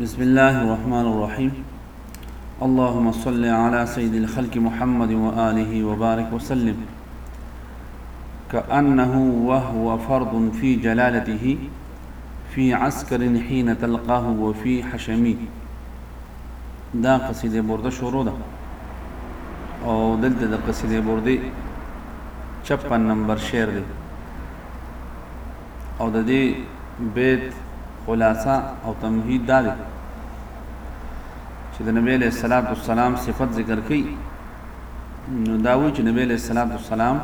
بسم الله الرحمن الرحيم اللهم صل على سيد الخلق محمد وآله وبارك وسلم كأنه وهو فرض في جلالته في عسكر حين تلقاه وفي حشمي دا قصيده برده شروع دا او دلت دا قصيدة برده 56 نمبر شعر دی او د دې بیت خلاصه او تمهید دا دی چې د نبی له صلوات والسلام صفت ذکر کړي نو دا وی چې نبی له صلوات والسلام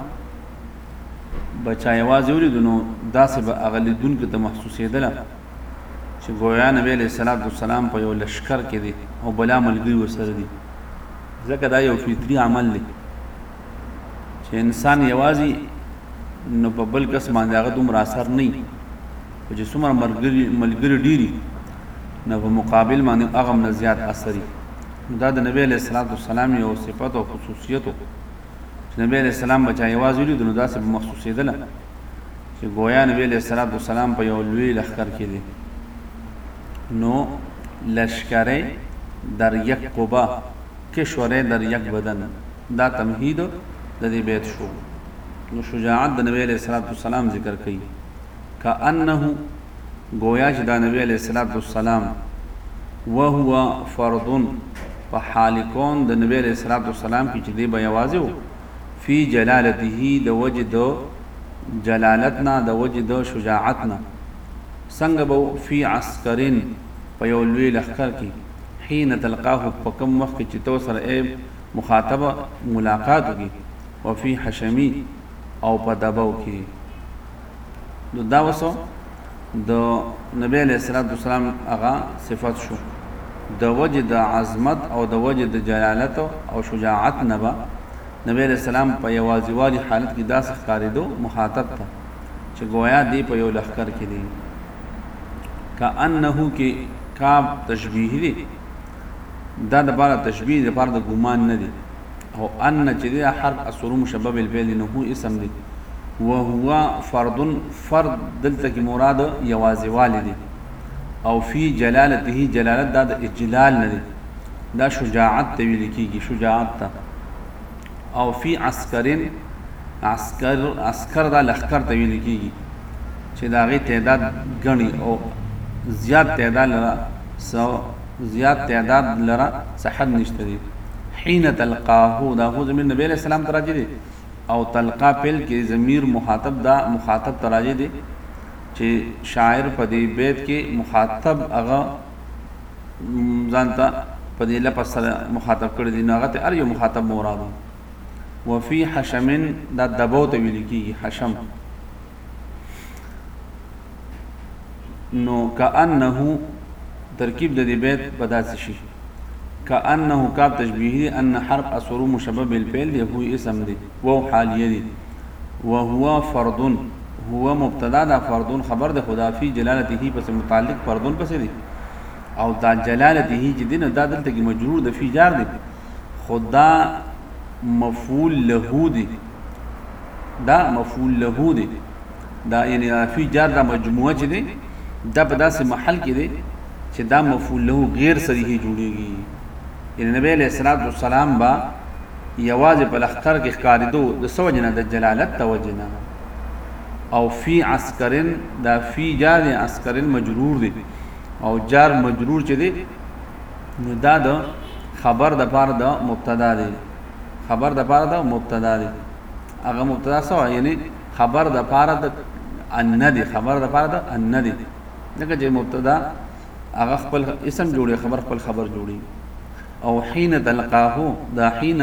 بچا یوازې ولید نو داسې به اغلی دن کې ته محسوسېدله چې ګویا نبی له صلوات والسلام په یو لشکر کې دی او بلا ملګری وسره دی ځکه دا یو فطری عمل دی چې انسان یوازې نو په بل کس باندې هغه دومره اثر نه وي خو چې څومره ملګري ملګري ډېري نو په مقابل باندې هغه هم زیات اثر وي دا د نبی علیه الصلاۃ والسلام یو صفت او خصوصیت و چې نبی علیه السلام بچا یوازې لید نو داسې په مخصوصېدله چې ګویا نبی علیه الصلاۃ والسلام په یو لوی لښکر کې دی نو لشکره در یک قبا کشوره در یک بدن دا تمهید د دې بیت شو نو شجاعت د نبی علیه الصلاة والسلام ذکر کوي کأنه ګویا چې دا نبی علیه الصلاة والسلام وهو فرد په حال کون د نبی علیه الصلاة والسلام کې چې دی به یوازې و فی جلالته د وجه د جلالتنا د وجه د شجاعتنا څنګه به فی عسکرین په یو لوی لخر کې حين تلقاه په کوم وخت کې چې تو سره مخاطب ملاقاتو کی وفی حشمی او په دبو کی نو دا وسو د نبی علیه الصلاۃ والسلام هغه صفت شو د وجه د عظمت او د وجه د جلالت او شجاعت نه به نبی علیه السلام په یوازیوالي حالت کې داسې ښکارېدو مخاطب ته چې گویا دی په یو لخکر کې دی کأنه کې کاب تشبیه دی دا د پاره تشبیه د پاره د ګمان نه دی او ان چې دی حرف اصلو مشبب الفعل دی نو هو اسم دی وهو فرد فرد دلته کې مراد یوازې والی دی او فی جلالته جلالت دا د اجلال نه دی دا شجاعت ته ویل کېږي شجاعت ته او فی عسکر عسکر عسکر دا لخکر ته ویل کیږي چې دا غي تعداد غني او زیات تعداد لره سو زیات تعداد لره صحت نشته دي حين تلقاه دا هو زمير نبی عليه السلام تراجي دي او تلقا پیل کې ضمیر مخاطب دا مخاطب تراجه دي چې شاعر په دې بیت کې مخاطب هغه ځانته په دې لپس سره مخاطب کړی دی نو هغه ته ار یو مخاطب مرادو وفي حشم دا دبو ته ویل کیږي حشم نو کأنه ترکیب د دې بیت په داسې شي کأنه کاب تشبیه دی ان حرف اثر مشبب بالفعل دی هو اسم دی وو حالیه دي وهو فرد هو مبتدا دا فرد خبر ده خدا فی جلالته پس متعلق فرد پس دي او دا جلالته چې دین دا دلته کې مجرور د فی جار دي خدا مفعول له دي دا مفعول له دي دا یعنی فی جار دا مجموعه چې دي دا په داسې محل کې دي چې دا مفعول له غیر صریح جوړیږي یعنې نبي علیه الصلوة والسلام به یوازې په لښکر کې ښکارېدو د څه وجې نه د جلالت د وجې نه او فی عسکرن دا فی جار دی عسکرن مجرور دی او جار مجرور چې دی نو دا د خبر د پاره د مبتدا دی خبر د پاره د مبتدا دی هغه مبتدا سو یعنی خبر د پاره د ان دی خبر د پاره د ان دی دغه چې مبتدا هغه خپل اسم جوړي خبر خپل خبر جوړي او حين تلقاه دا حين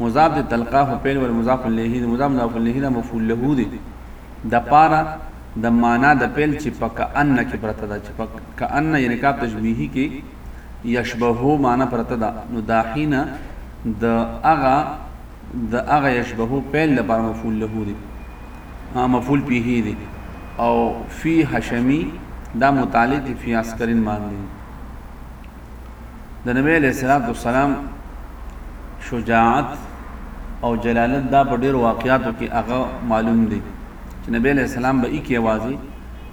مضاف دي تلقاه فعل ور مضاف الیه دي مضاف مضاف الیه دا مفعول له دي د پارا د معنا د فعل چې پک ان کې پرته ده چې پک کأن یعنی کاپ تشبیهی کې یشبهو معنا پرته ده نو دا حين د اغا د هغه یشبهو فعل لپاره مفعول له دی مفعول پیه دی او فی حشمی دا متعلق فی عسکرین باندې د نبی علیہ الصلوۃ والسلام شجاعت او جلالت دا په ډیر واقعاتو کې هغه معلوم دی چې نبی علیہ السلام به یې आवाज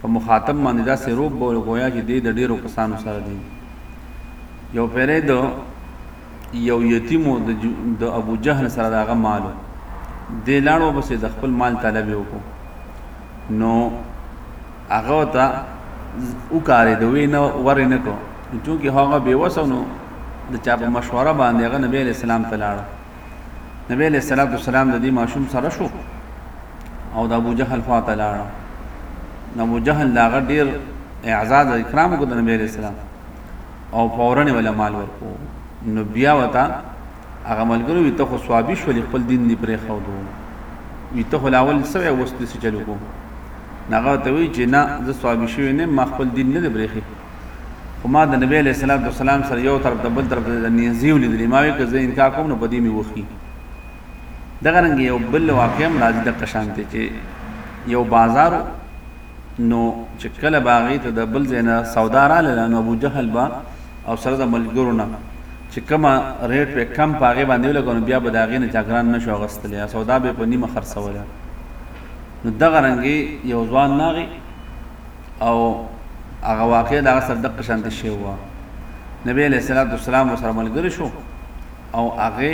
په مخاطب باندې دا سروب بول گویا چې د ډیرو کسانو سره دی یو پیره دو یو یتیم و د ابو جهل سره د هغه مال و دی لاړ وپسې د خپل مال طلب یې وکړو نو هغه ورته وکارېده ویې نه ورې نه کړو نو چونکې هغه بېوسه و نو د چا په مشوره باندې هغه نبی علیه السلام ته لاړ نبی علیه السلام والسلام د دې ماشوم سره شو او د ابو جهل خوا ته لاړ نو ابو جهل د هغه ډېر اعزاز او اکرام وکړ د نبی علیه السلام او فورا ولا مال ورکو نو بیا وتا هغه ملګرو وي ته خو سوابي شو خپل دین دی پرې خو دوه وي ته لاول سوې اوس دې چلو کو ناغه ته وی چې نه زه سوابي شوی نه ما خپل دین نه برېخي خو ما د نبی له سلام د سلام سره یو طرف د بل طرف د نیزیو لیدلې ما وی که زه انکار کوم نو بدی می وخی دغه رنګ یو بل واقع هم راځي د قشانته چې یو بازار نو چې کله به هغې ته د بل ځای نه سودا رالله نو ابوجهل به او سره د ملګرو نه چې کومه ریټ به کم په هغې باندې ولګو نو بیا به د هغې نه چا ګران نه شو اخیستلی او سودا به یې په نیمه خرڅوله نو دغه رنګې یو ځوان ناغی او هغه واقع دغه سره دقه شانتې شوی وه نبی علیه السلام والسلام ورسره ملګری شو او هغې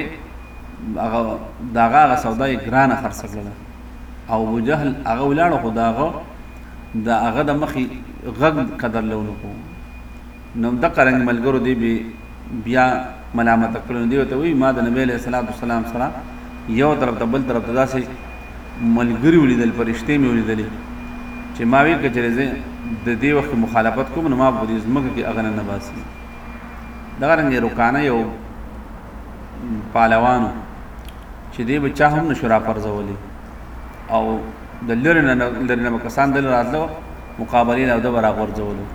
هغه دغه هغه سودا یې ګرانه خرڅه کړله او ابو جهل هغه ولاړ خو دا هغه د هغه د مخې غږ قدر لونه کو نو د قرنګ ملګرو دی به بیا ملامت کړو دی ته وی ما د نبی له صلوات والسلام سره یو طرف ته بل طرف ته داسې ملګری ولیدل پرشته می ولیدل چې ما وی کچره زه د دې وخت مخالفت کوم نو ما په دې زمګه کې اغنه نه باسي دا رنګ رکانه یو پالوانو چې دی به چا هم نشو راپرځولی او د لرې نه لرې نه به کسان دل راتلو مقابلې له ده به راغورځولو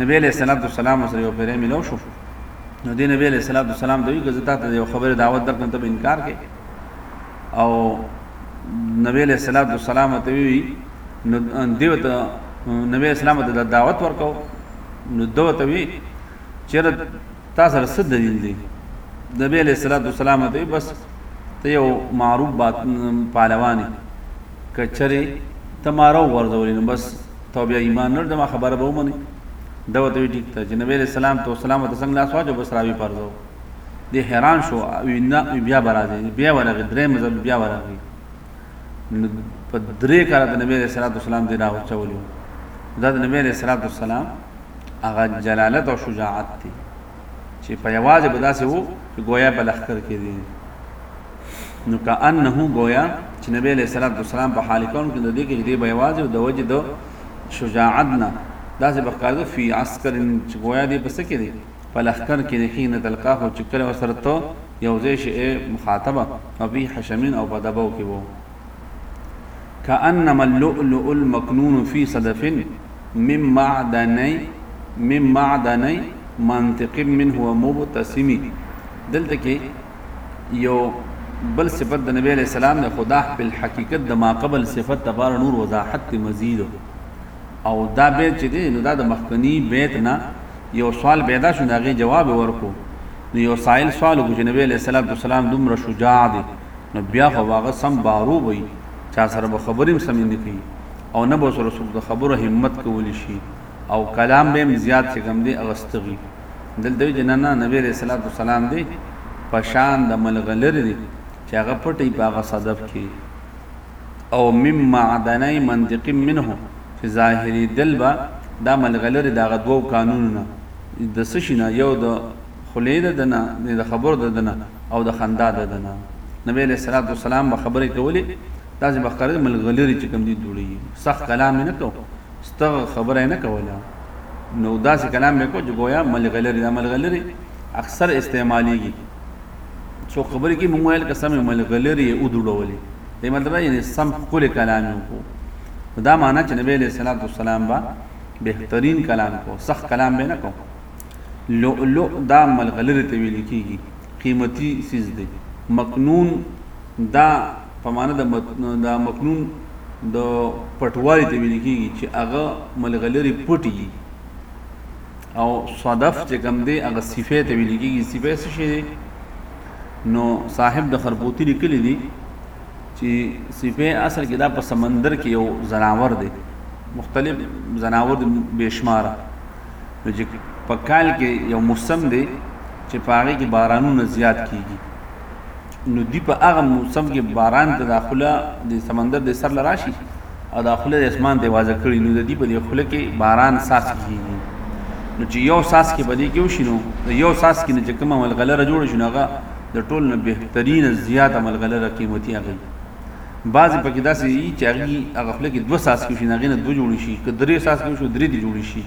نبی علیه السلام والسلام سره یو پرې ملو شو نو دی نبی علیه السلام والسلام دوی که زه تا ته یو خبره دعوت درکړم ته به انکار کې او نبی علیه السلام والسلام ته وی نو دیو ته نبی اسلام ته دعوت ورکاو نو دوه ته وی چیرې تا سره څه دلیل دی نبی علیہ الصلوۃ والسلام ته بس ته یو معروف بات پهلوانی کچره تمارو ورځولې نو بس تو بیا ایمان نور دما خبره به ومني دا وته ټیک ته چې نبی علیہ السلام ته سلام ته څنګه لاس واجو بس راوي پرځو دی حیران شو وینا بیا برازي بیا ورغه درې مزل بیا ورغه نو په درې کاله د نبی علیہ الصلوۃ والسلام دی راو چولیو دا د نبی علیہ الصلوۃ والسلام هغه جلالت او شجاعت دی چې په یوازې به داسې وو چې ګویا په لښکر کې دی نو که انه ګویا چې نبی علیه الصلاة والسلام په حال کون کې د دې کې دی به یوازې د وجه د شجاعت نه داسې به ښکارېده فی عسکر چې ګویا دی په څه کې دی په لښکر کې دی حین تلقا خو چې کله ورسره ته یو ځای شي مخاطبه او فی حشمین او په دبو کې وو کأنما اللؤلؤ المکنون فی صدف من معدنی من معدنی منطق منه و مبتسمی دلته کې یو بل صفت د نبی علیہ السلام د خدا په حقیقت د ما قبل صفت لپاره نور وضاحت مزید او دا بیت چې دی نو دا د مخکنی بیت نه یو سوال پیدا شو دا غي جواب ورکو نو یو سائل سوال وکړي نبی علیہ الصلوۃ والسلام دومره شجاع دی نو بيا خو به هغه سم بارو وي، چا سره به خبرې هم سمې نه کوي او نه به ورسره څوک د خبرو همت کولی شي او کلام به هم زيات چې کوم دی هغه ستغي دلته وي چې نه نه نبي عليه الصلاة والسلام دی په شان د ملغلرې دی چې هغه پټي په هغه صدف کې او مم معدني منطق منه چې ظاهري دل به دا ملغلرې د هغه دوو قانونونه د څه شي نه یو د خولې د ده نه، یعنې د خبرو د ده نه، او د خندا د ده نه. نبي علیه الصلوة والسلام به خبرې کولې، داسې به ښکارېده ملغلرې چې کوم دي دوړېږي. سخت کلام یې نه کوو، ستغ خبره یې نه کوله، نو داسې کلام به یې کوو چې ګویا ملغلرې. دا ملغلرې اکثر استعمالېږي، څوک خبرې کوي، موږ ویل که سمې ملغلرې یې ودوړولې، د دې مطلب دا دی، یعنې سم ښکلی کلام یې وکړو. نو دا مانا چې نبي علیه الصلوة والسلام به بهترین کلام کوو، سخت کلام به یې نه کوو، لؤلؤ دا ملغلرې ته ویل کیږي قیمتي څیز دی مکنون دا په معنی د د مکنون د پټوالي ته ویل کیږي چې هغه ملغلرې پټي او صدف چې کم دی هغه صفه ته ویل کیږي صفه څه شي نو صاحب د خربوتی لیکلی دی چې صفه اصل کې دا په سمندر کې یو زناور دی مختلف زناور بشمار نو چې په کال کې یو موسم دی چې په هغه کې بارانونه زیات کیږي نو دی په هغه موسم کې باران ته داخله د سمندر د سر لراشي او داخله د اسمان ته واځه کړي نو د دې په دې خله کې باران ساس کیږي نو چې یو ساس کې بدی کې وشینو یو ساس کې نه چې کومه ملغلره جوړ شنو هغه د ټول نه بهترین زیات ملغلره قیمتي هغه بعضې پکې داسې دي چې هغې هغه خوله کې دوه څاڅکي شي نو هغې نه دوه جوړې شي که درې څاڅکي وشو درې دې جوړې شي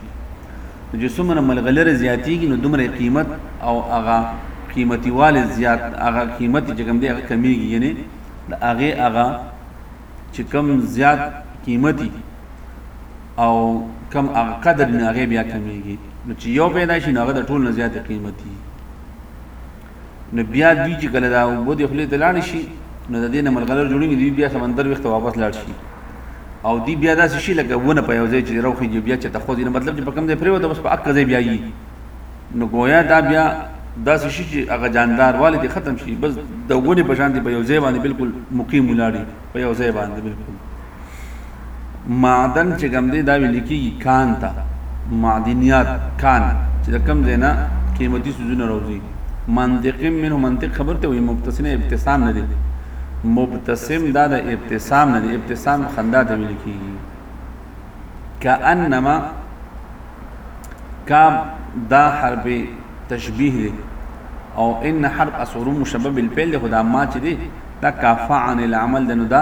نو چې څومره ملغلره زیاتېږي نو دومره قیمت او هغه قیمتي والي زیات هغه قیمت چې کوم دی هغه کمیږي یعنی د هغې هغه چې کم زیات قیمتي او کم هغه قدر نه هغې بیا کمیږي نو چې یو پیدا شي نو هغه د ټول نه زیات قیمتي نو بیا دوی چې کله دا اوبه د خولې ته لاړې شي نو د دې نه ملغلر جوړېږي دوی بیا سمندر ویښته واپس لاړ شي او دی بیا داسې شي لکه ونه په یو ځای چې روخېږي بیا چې ته خوځي نو مطلب چې په کوم ځای پرېوته بس په اکه ځای بیا یي نو ګویا دا بیا داسې شي چې هغه جاندار والي دې ختم شي بس د ونې په شان دی په یو ځای باندې بالکل مقیم ولاړي په یو ځای باندې بالکل معدن چې کوم دی دا ویل کېږي کان ته معدنیات کان چې د کم ځای نه قیمتي څیزونه راوځي منطق منه منطق خبر ته وي مبتسم ابتسام نه دی مبتسم دا د ابتسام نه دی ابتسام خندا ته ویل کېږي کأنما کاب دا حرف تشبیه دی او ان حرف اصور مشبب بالفعل خدا ما چې دی دا کافعن العمل دنو دا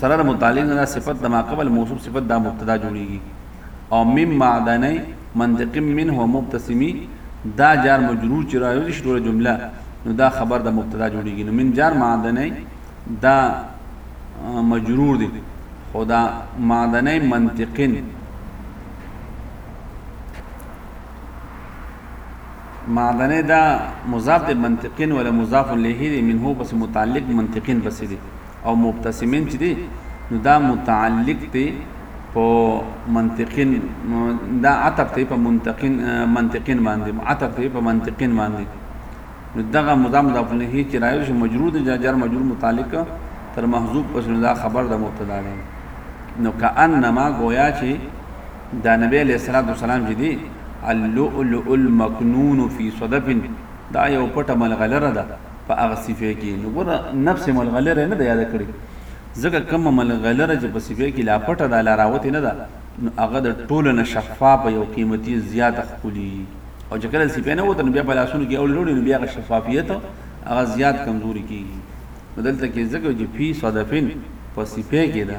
سره د متعلق نه صفت د ما قبل موصوف صفت دا مبتدا جوړیږي او مم معدنی منطق منه و مبتسمی دا جار مجرور چې راوځي شي ټوله جمله نو دا خبر د مبتدا جوړیږي نو من جار معدنی دا مجرور دی خدا معدنی منطقین معدنې دا مضاف دی منطقین ولا مضاف الیه دی منه پس متعلق منطقین پس دی او مبتسمین چې دی نو دا متعلق دی په منطقین دا عطف دی په منطقین منطقین باندې عطف دی په منطقین باندې نو دغه مضاف مضاف الیه چې راځي چې مجرور دی جر مجرور متعلق تر محذوب پس دا خبر د مبتدا دی نو کأنما گویا چې دا نبی علیه الصلاة والسلام چې دی اللؤلؤ المکنون فی صدف دا یو پټه ملغلره ده په هغه صفه کې نو ګوره نفس ملغلره نه ده یاده کړې ځکه کومه ملغلره چې په صفه کې لا پټه ده لا راوتې نه ده نو هغه د ټولو نه شفافه یو قیمتي زیاته ښکلي او چې کله صفه نه وته نو بیا په لاسونو کې اوړي وروړي نو بیا هغه شفافیت هغه زیات کمزوري کېږي نو دلته کې ځکه چې فی صدفین په صفه کې ده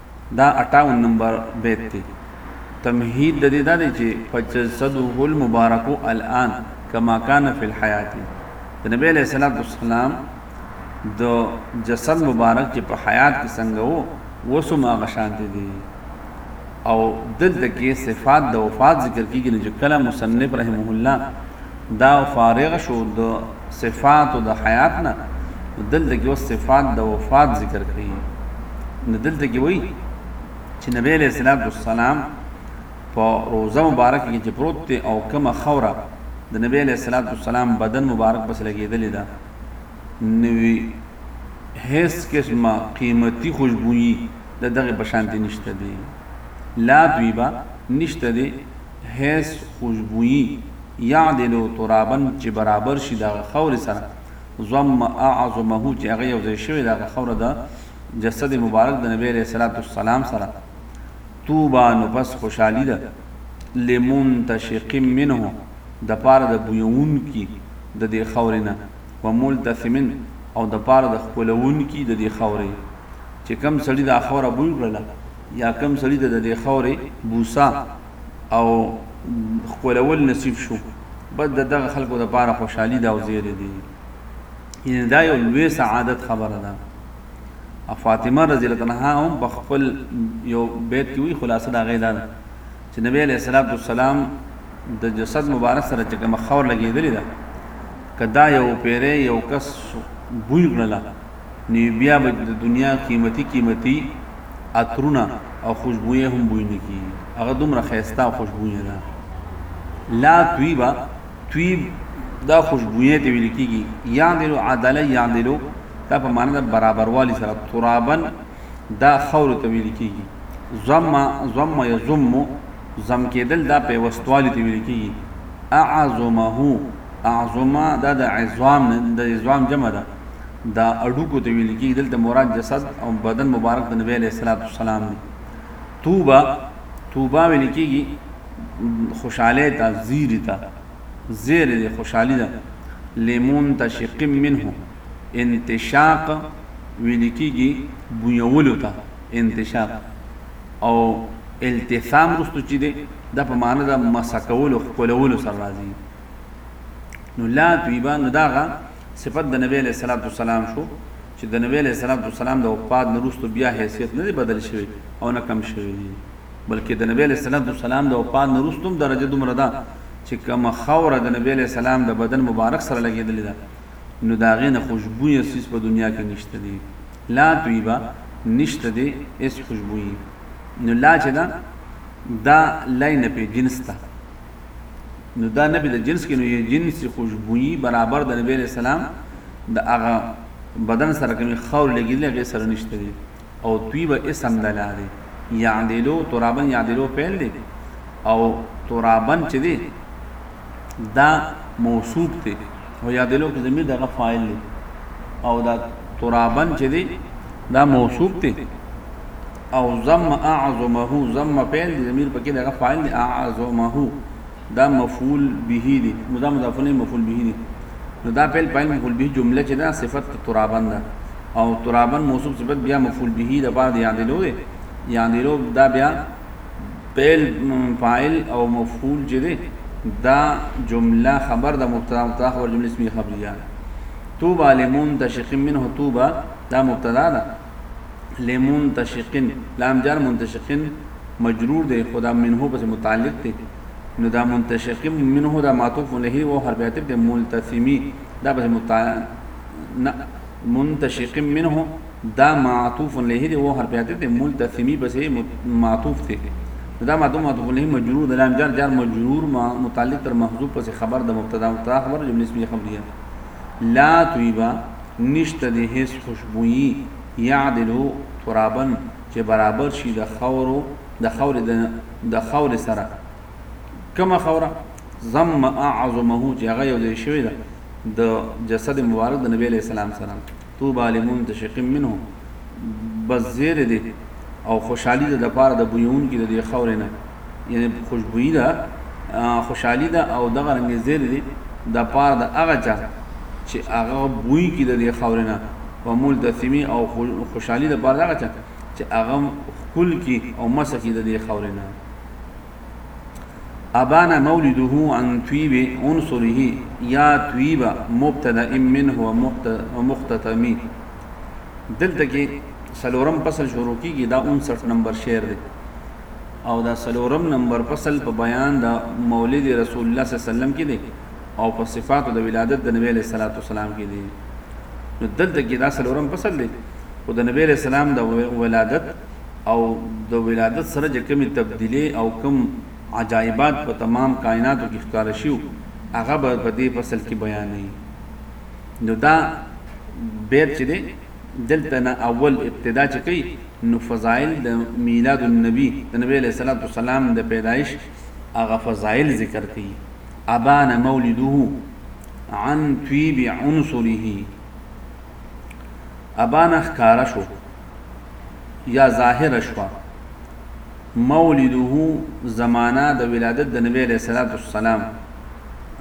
دا اټاون نمبر بیت دی تمهید د دې دا دی چې فجسده المبارک الان کما کان فی الحیات د نبی علیه الصلاۃ والسلام د جسد مبارک چې په حیات کې څنګه وو وسم هغه شانته دی او دلته کې صفات د وفات ذکر کیږي چې کله مصنف رحمه الله دا فارغ شو د صفاتو د حیات نه نو دلته کې اوس صفات د وفات ذکر کړي نو دلته کې وایي چې نبی علیه الصلاۃ والسلام په روزه مبارک کې چې پروت دی او کومه خوره د نبی علیه الصلاۃ والسلام بدن مبارک پس لګېدلې ده نوی هیڅ قسمه قیمتي خوشبوئی د دغه بشانتی نشته دی لا دویبا نشته دی حیث خوشبویی یعدل ترابا چې برابر شي د هغه خاورې سره ضم اعظمه چې هغه یوځای شوی د هغه خاوره د جسد مبارک د نبی علیه الصلاة والسلام سره طوبا نو پس خوشحالي ده لمنتشق منه د پاره د بویون کی د دې خاورې نه و ملتثمن او د پاره د خپلون کی د دې خاورې چې کم سړي دا خوره بوی کړله یا کوم سړي ته د دې خاورې بوسه او ښکلول نصیب شو بس د دغه خلکو لپاره خوشحالي ده او زیری دی یعنې دا یو لوی سعادت خبره ده او فاطمه رضی الله عنها هم په خپل یو بیت کې وی خلاصه دا غیدا ده چې نبی علیه الصلاۃ والسلام د جسد مبارک سره چې کوم خور لګېدلې ده کدا یو پیره یو کس بوی غړله نیوبیا به د دنیا قیمتي قیمتي عطرونه او خوشبویې هم بوی نه کیږي هغه دومره ښایسته او خوشبویه ده لا طیبه طیب دا خوشبویې ته ویل کیږي یعدلو عدله یعدلو دا په معنی د برابروالي سره ترابن دا خاورو ته ویل کیږي ضم ضم یضم ضم کېدل دا په وستوالي ته ویل کیږي اعظمه اعظمه دا د عظام د عظام جمع ده دا اډوکو ته ویل کیږي دلته مراد جسد او بدن مبارک د نبی علیه الصلاۃ والسلام دی توبه توبه ویل کیږي خوشاله ته زیر ته زیر دی خوشحالی ده لیمون تشق منه انتشاق ویل کیږي بویولو ته انتشاق او التثام رستو چې دی د په معنی د مسکولو خپلولو سره راځي نو لا طیبه نو داغه صفت د نبي علیه الصلوة والسلام شو چې د نبي علیه الصلوة والسلام د وفات نه وروسته بیا حیثیت نه دی بدل شوی او نه کم شوی دی، بلکې د نبي علیه الصلوة والسلام د وفات نه وروسته هم درجه دومره ده چې کومه خاوره د نبي علیه السلام د بدن مبارک سره لګېدلې ده نو د هغې نه خوشبویه څیز په دنیا کې نشته دی، لا طیبه، نشته دی هېڅ خوشبویي، نو لا چې ده دا لای نفې جنس ده. نو دا نبی د جنس کې نو یې جنس خوشبوئی برابر د نبی علیہ السلام د هغه بدن سره کومې خور لګېدلې هغې سره نشته دي او دوی به اسم د لا دی یعدلو ترابن یعدلو پیل دی او ترابن چې دی دا موصوب دی او یعدلو کې زمیر دغه فاعل دی او دا ترابن چې دی دا موصوب دی او ضم اعظمه ضم فعل دی ضمیر پکې دغه فاعل دی اعظمه دا مفعول به دی مدا مضاف الیه مفعول به دی نو دا فعل فاعل مفعول به جمله چې دا صفت ترابن ده او ترابن موصوف صفت بیا مفعول به د بعد یادلو دی یادلو دا بیا فعل فاعل او مفعول چې دی دا جمله خبر د مبتدا مبتدا خبر جمله اسمیه خبریه توبه لمنتشق منه توبه دا مبتدا ده لمنتشقن لام جار منتشقن مجرور دی خو دا منه پسې متعلق دی نو دا منتشق منه دا معطوف علیه او حرف عطف دی ملتثمی دا پسې متع نه منتشق منه دا معطوف علیه دی او حرف عطف دی ملتثمی پسې معطوف دی نو دا معطوف معطوف علیه مجرور د لام جار جار مجرور متعلق تر محذوف پسې خبر د مبتدا مبتدا خبر جمله اسمیه خبریه لا طیبه نشته دې هېڅ خوشبويي يعدل ترابا چې برابر شي د خاورو د خاورې د د خاورې سره کومه خاوره ضم اعظمه چې هغه یو ځای شوې ده د جسد مبارک د نبی علیه السلام سره طوبی لمنتشق منه بس زیر دی او خوشحالی ده دپاره د بویون کی د دې خورې نه یعنی خوشبویی ده خوشحالی ده او دغه رنګ زیر دی دپاره د هغه چا چې هغه بوی کی د دې خورې نه په ملتثمی او خوشحالی دپاره د هغه چا چې هغه خپل کی او مسه کی د دې خورې نه ابانا مولده عن طيب عنصره یا طيب مبتدا منه ومختتمی دلته کې سلورم فصل شروع کیږي دا 59 نمبر شعر دی او دا سلورم نمبر فصل په بیان دا مولد رسول الله صلی الله علیه وسلم کې دی او په صفات د ولادت د نبی له صلوات والسلام کې دی نو دلته کې دا سلورم فصل دی او د نبی له سلام د ولادت او د ولادت سره چې کومې تبدیلې او کوم عجایبات په تمام کایناتو کې ښکاره شوي هغه به په دې فصل کې بیانوي نو دا بیت چې دی دلته نه اول ابتدا چې کوي نو فضایل د میلاد النبی د نبی علیه الصلاۃ والسلام د پیدایش هغه فضایل ذکر کوي ابان مولده عن طيب عنصره ابا نه ښکاره شو یا ظاهره شوه مولده زمانه د ولادت د نبی علیه الصلاة والسلام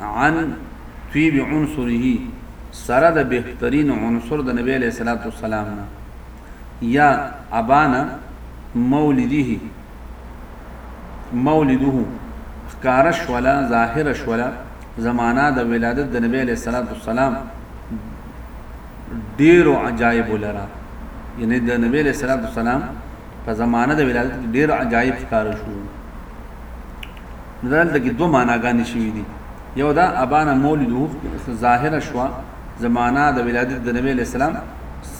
عن طیب عنصره سره د بهترین عنصر د نبی علیه الصلاة والسلام نه یا ابانا مولده مولده ښکاره شوله ظاهره شوله زمانه د ولادت د نبی علیه الصلاة والسلام ډیرو عجایبو لره یعنی د نبی علیه الصلاة والسلام په زمانه د ولادت کې ډیر عجایب ښکاره شو نو دلته کې دوه معناګانې شوي دي یو دا ابانا مولده ظاهره شوه زمانه د ولادت د نبی علیه السلام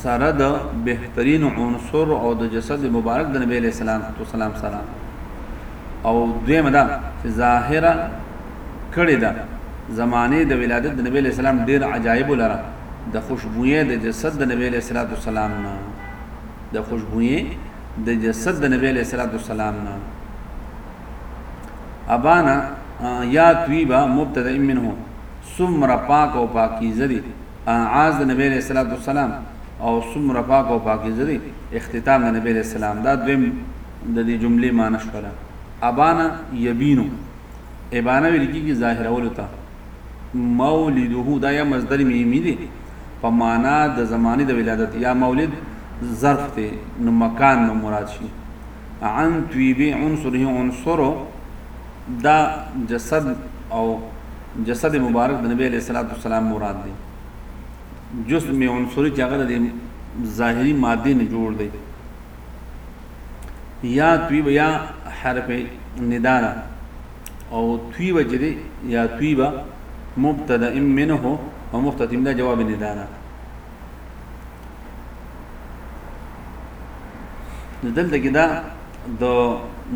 سره د بهترین عنصر او د جسد مبارک د نبی علیه السلام تو سلام سره او دویمه دا چې ظاهره کړی دا زمانه د ولادت د نبی علیه السلام ډیر عجایب لره د خوشبوې د جسد د نبی علیه السلام نه د خوشبوې د جسد د نبی علیه السلام نه ابانا یا طیبه مبتدا منه څومره پاک او پاکیزه دي اعاز د نبی علیه الصلوة والسلام او څومره پاک او پاکیزه دي اختتام د نبی علیه السلام دا دویم د دې جملې معنی شوله ابانا یبینو ابانا ویل کیږي ظاهرولو ته مولده دا یا مصدر میمی دی په معنا د زمانه د ولادت یا مولد ظرف ته نو مکان نو مراد شي عن طیبی عنصره عنصره دا جسد او جسد مبارک د نبی علیه الصلاۃ والسلام مراد دی جسم عنصری چې هغه د ظاهری ماده نه جوړ دی یا طیب یا حرف ندا ده او طیب چې دی یا طیبه مبتدا منه او مختتم ده جواب ندا ده نو دلته کې دا د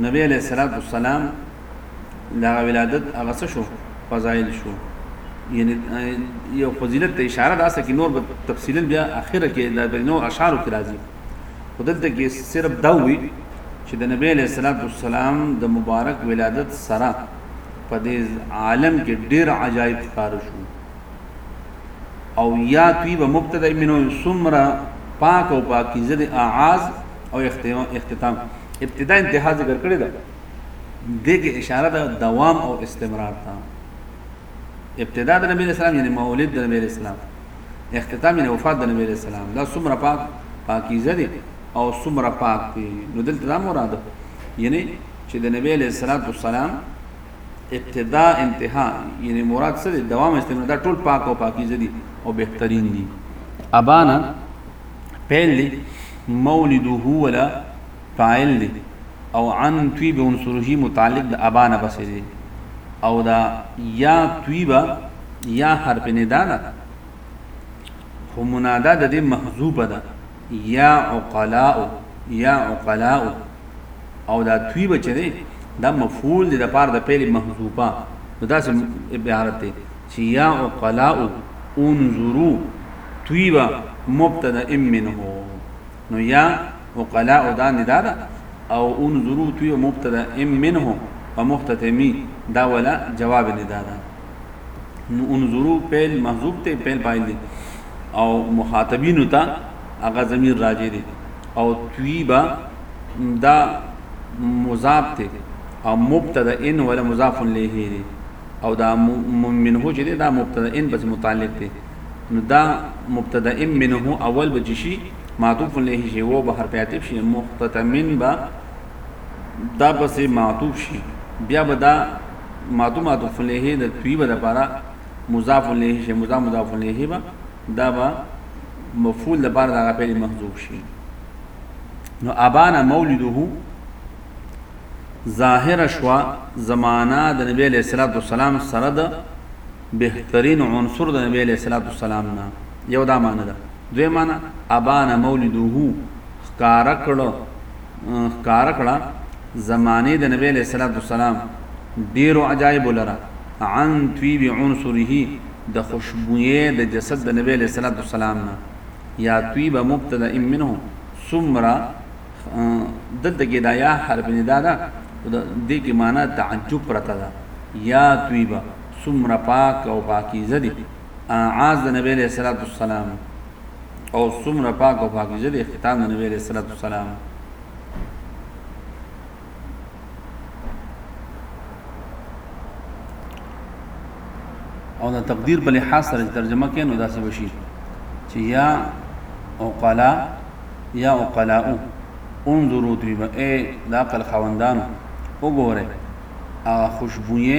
نبی علیہ الصلوۃ والسلام دا ولادت هغه څه شو فضایل شو یعنی یو فضیلت ته اشاره ده چې نور به تفصیلا بیا اخره کې دا به نور اشعار کې راځي خدلته کې صرف دا وی چې د نبی علیہ الصلوۃ والسلام د مبارک ولادت سره په دې عالم کې ډیر عجایب ښکار شو او یا طیب مبتدا منه سمرا پاک او پاکیزه د اعاز او اختتام ابتدا انتها ذکر کړی دا دغه اشاره ده دوام او استمرار ته ابتدا د نبی اسلام یعنی مولد د نبی اسلام اختتام یعنی وفات د نبی اسلام دا سمرا پاک پاکیزه دي او سمرا پاک دي نو دلته دا مراد یعنی چې د نبی علیہ الصلوۃ والسلام ابتدا انتها یعنی مراد څه دی دوام استمرار دا ټول پاک او پاکیزه دي او بهترین دي ابانا پیل دی مولده ولا فاعل دی او عن طیب عنصره متعلق د ابانا بس دی او دا یا طیبا یا حرف ندا ده خو منادا د دې محذوب ده يا عقلاء يا عقلاء او دا توی به چې دی دا مفعول دی د پاره د پیل محذوفه نو داسې عبارت دی چې یا عقلاء انظروا توی به مبتدا منه نو یا عقلاء دا ندا ده او انظروا توی مبتدا منه او مختتمی دا ولا جواب ندا ده نو انظرو پیل محذوب ته پیل پایل دی او مخاطبینو ته هغه ضمیر راجع دی او طیبا دا مضاف ته او مبتدا ان ولا مضاف الیه دی او دا منه چې دا مبتدا ان بس متعلق دی نو دا مبتدا ان منه اول بچ شي معطوف الیه شي وو به حرف عطف شي مختتمن با دا پسې معطوف شي بیا به دا مادو مادو فلیه د توی به لپاره مضاف الیه شي مضاف مضاف الیه به دا به مفعول لپاره د هغه فعل محذوف شي نو ابانا مولده ظاهر شوا زمانہ د نبی علیہ الصلوۃ والسلام سره د بهترین عنصر د نبی علیہ الصلوۃ والسلام نه یو دا معنی ده دوی معنی ابانا مولده خکار کړه ښکاره کړه زمانه د نبی علیه الصلاة والسلام ډیرو عجایبو لره عن طیب عنصره د خوشبویه د جسد د نبی علیه الصلاة والسلام نه یا طیب مبتدا منه سمرا دلته کې دا یا حرف ندا ده د دې کې معنی تعجب پرته ده یا طیبه سمرا پاک او پاکیزه دي اعاذ د نبی علیه الصلاة والسلام او څومره پاک او پاکیزه دی اختتام د نبی علیه الصلاة والسلام او د تقدیر په لحاظ سره ترجمه کین نو داسې وشي چې یا او قلا یا او قلاء انظروا طيبا اے دا قل خوندان وګوره خوشبوئے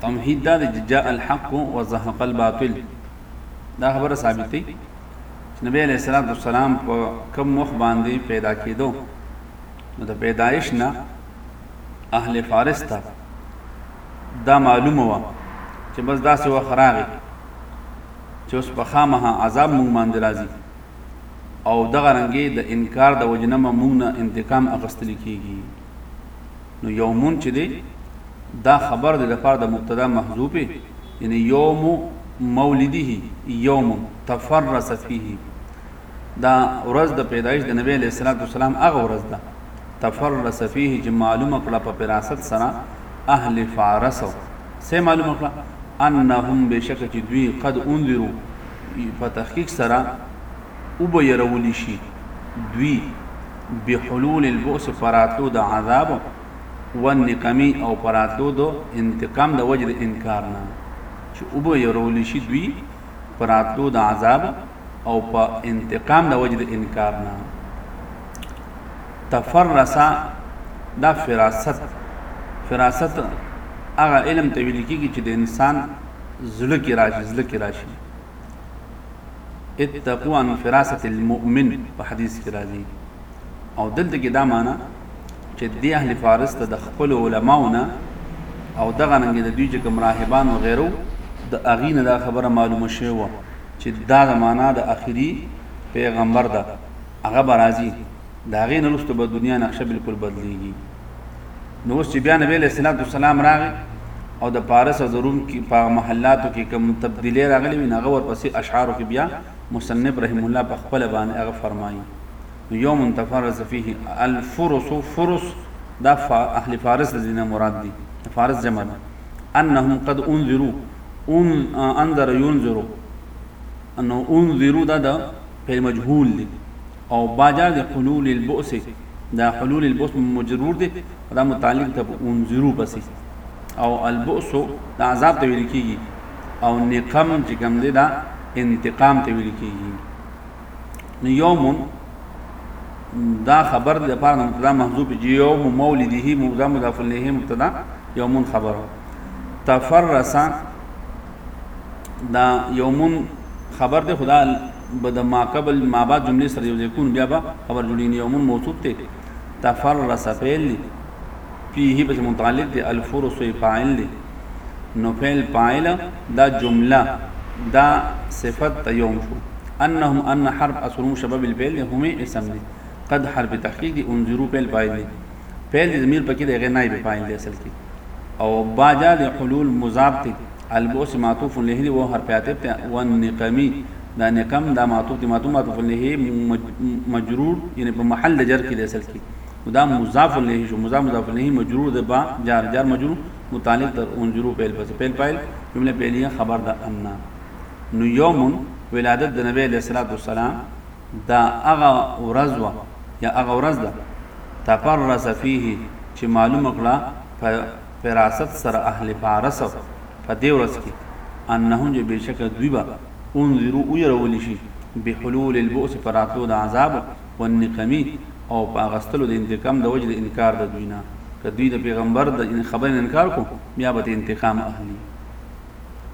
تمهید دا دی چې جاء الحق وزهق الباطل دا خبره ثابتې چې نبی علیه الصلاة والسلام په کم وخت باندې پیدا کېدو نو د پیدایش نه اهل فارس ته دا معلومه وه چې بس داسې وخت راغی چې اوس په خامه عذاب مونږ باندې راځي او دغه رنګې د انکار د وجنمه مونږ نه انتقام اخستل کېږي نو يومون چې دی دا خبر دی دپاره د مبتدا محذوف یعنی یوم مولده یوم تفرس فيه دا ورځ د پیدایش د نبی علیه الصلاۃ والسلام هغه ورځ ده تفرس فيه چې معلومه کړه په فراست سره اهل فارس سه معلومه کړه انهم بشک چې دوی قد انذروا په تحقیق سره او به يرول شي دوی بحلول البؤس په راتلو د عذاب والنقمی او په راتلو د انتقام د وجې د انکار نه چې او به يرول شي دوی په راتلو د عذاب او په انتقام د وجې د انکار نه تفرسا دا فراست فراست هغه علم ته ویل کېږي چې د انسان زړه کې راشي زړه کې راشي اتقوا من فراسة المؤمن په حدیث کې راځي او دلته کې دا معنی چې د اهل فارس ته د خپل علماونه او دغه ننګ د دوی چې کوم راهبان او غیرو د اغینه دا خبره معلومه شوی و چې دا د معنا د اخیری پیغمبر ده هغه به راځي د هغې نه وروسته به دنیا نقشه بالکل بدلیږي نو اوس چې بیا نبی علیه الصلاۃ والسلام راغی او د پارس او د روم کې په محلاتو کې کوم تبدیلی راغلی وي هغه ورپسې اشعارو کې بیا مصنف رحم الله په خپل باندې هغه فرمایي نو یوم تفرس فيه الفرس فرس دا اهل فارس دینه مراد دي فارس جمع انهم قد انذروا ان انذر ينذروا انه انذروا دا د فعل مجهول دي او باجا د حلول البؤس دا حلول البؤس مجرور دی او دا متعلق ده په انذرو پسې او البؤس دا عذاب ته ویل کیږي او نقم چې کوم دی دا انتقام ته ویل کیږي نو یوم دا خبر د لپاره مبتدا محذوف جی یوم مولده مبتدا مضاف الیه مبتدا یوم خبر تفرسا دا یو مون خبر دی خدا به د ما قبل ما بعد جملې سره یو ځای کون بیا به خبر جوړی نه یو مون موصوف دی تفر رسفیل دی پیه به متعلق دی الفرس فاعل دی نو فعل فاعل دا جمله دا صفت ته یوم شو انهم ان حرف اصلهم شباب الفعل هم اسم دی قد حرف تحقیق دی انذرو فعل فاعل دی فعل د ضمیر پکې د هغې نایب فاعل دی اصل کې او باجا د حلول مضاف دی البؤس معطوف له دی و حرف عاطف ته و نقمی دا نقم دا معطوف دی معطوف معطوف له مجرور یعنی په محل د جر کې دی اصل کې دا مضاف الیه شو مضاف مضاف الیه مجرور ده با جار جار مجرور متعلق در انجرو پیل پس پیل پیل جمله پیلیه خبر ده ان نو یوم ولادت د نبی علیہ الصلوۃ والسلام دا هغه ورځ وه یا هغه ورځ ده، تفرس فیه چې معلومه کړه په فراست سره اهل فارس په دې ورځ کې، انهم چې بېشکه دوی به انذرو ویرول شي بحلول البؤس په راتلو د عذاب والنقم او په اغستلو د انتقام د وجې د انکار د دوی نه، که دوی د پیغمبر د خبرې نه انکار کو بیا به ترې انتقام اخلي.